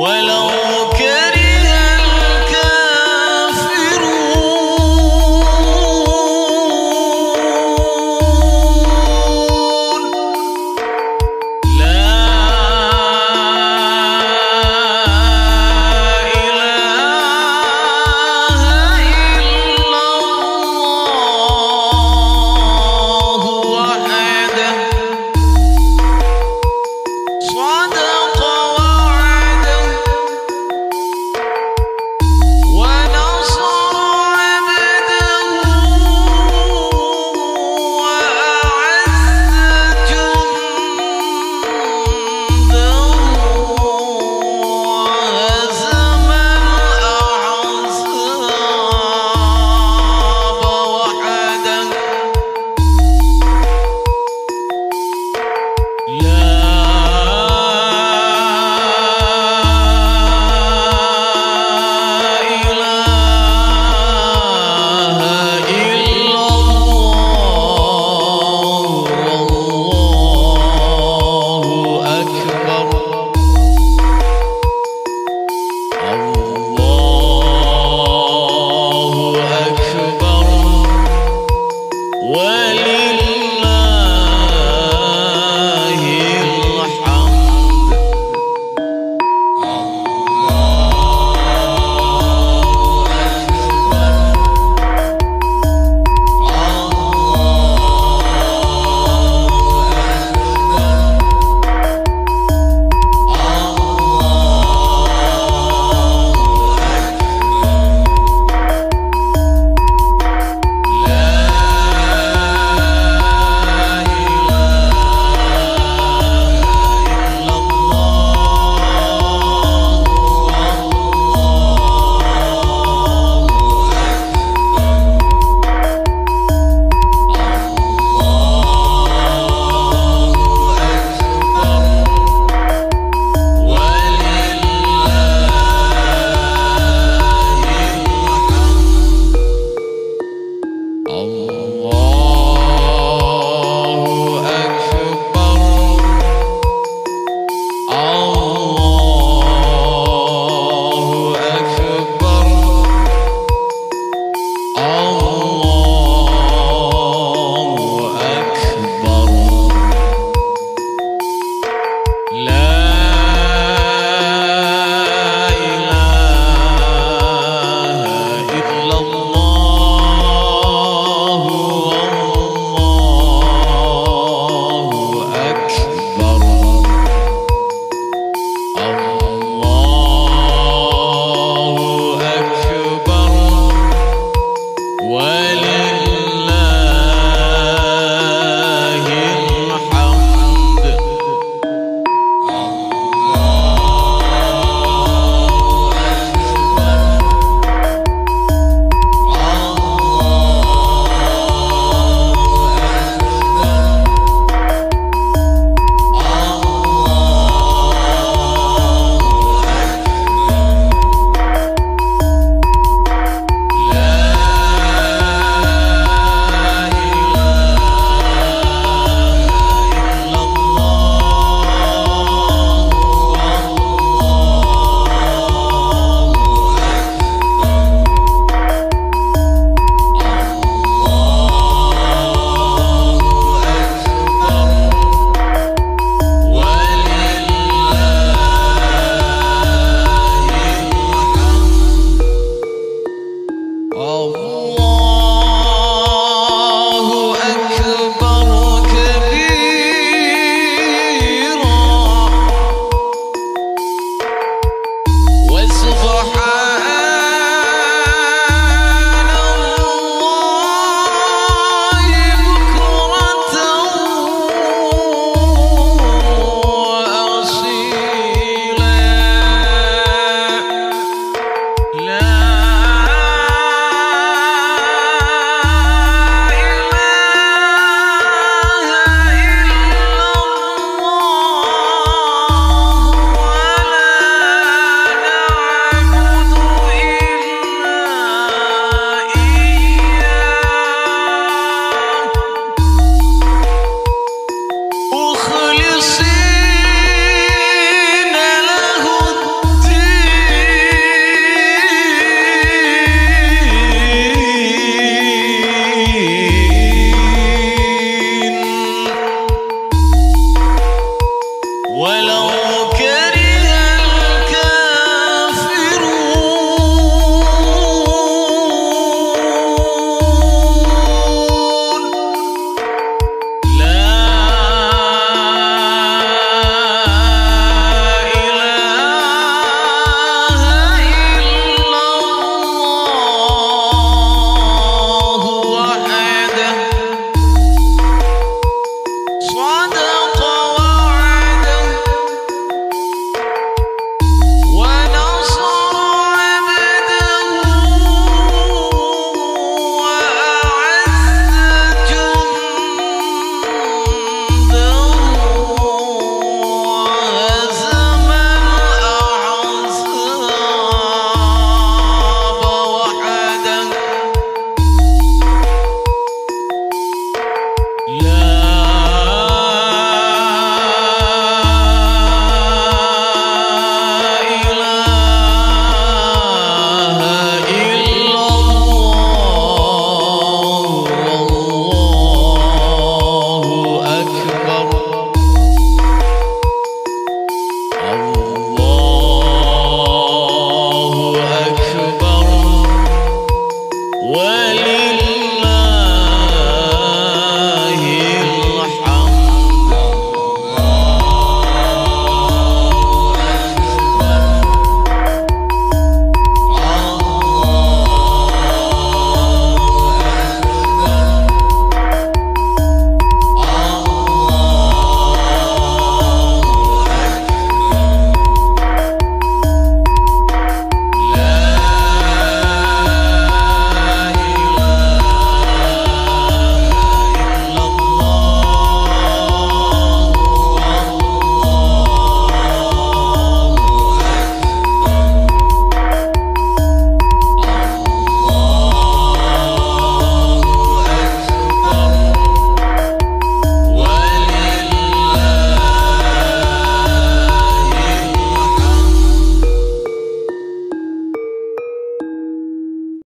ولو